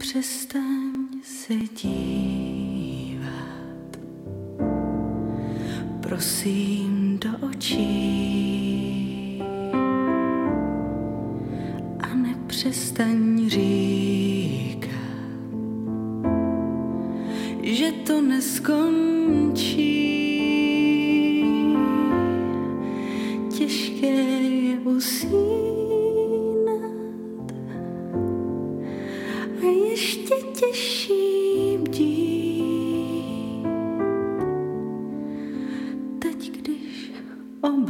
nepřestaň se dívat, prosím do očí a nepřestaň říkat, že to neskončí.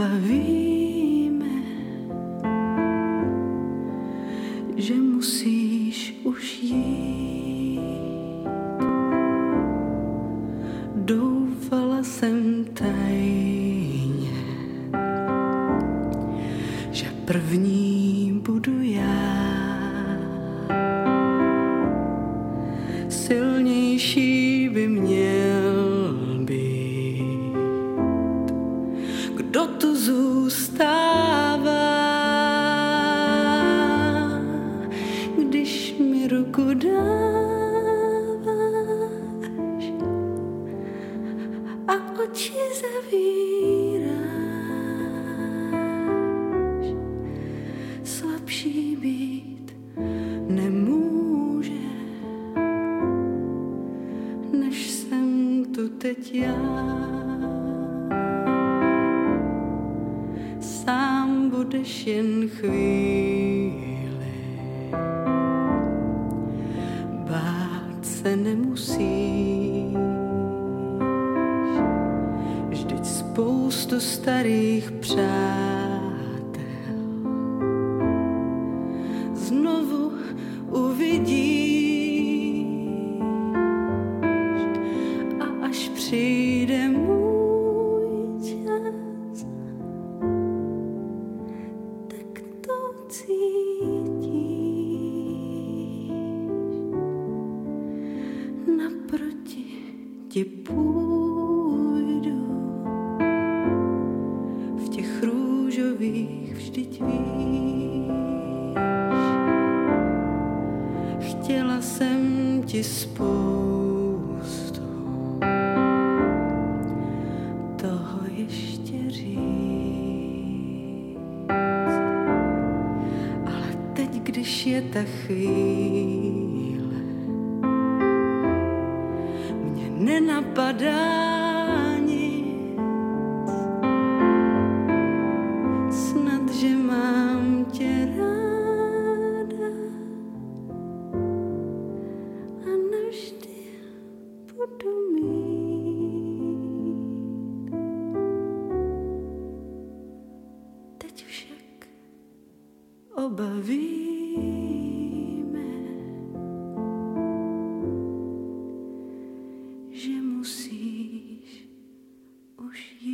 Oba víme, že musíš už jít. Doufala jsem tajně, že první Kdo tu zůstává, když mi ruku dáváš a oči zavíráš. Slabší být nemůže, než jsem tu teď já. Budeš jen chvíli, bát se nemusíš. Vždyť spoustu starých přátel znovu uvidíš. A až přijde můj čas, ti půjdu v těch růžových vždyť víš. Chtěla jsem ti spoustu toho ještě říct. Ale teď, když je ta chvíle, nenapadá nic. Snad, že mám tě ráda a navždy budu mít. Teď však oba víme, push you.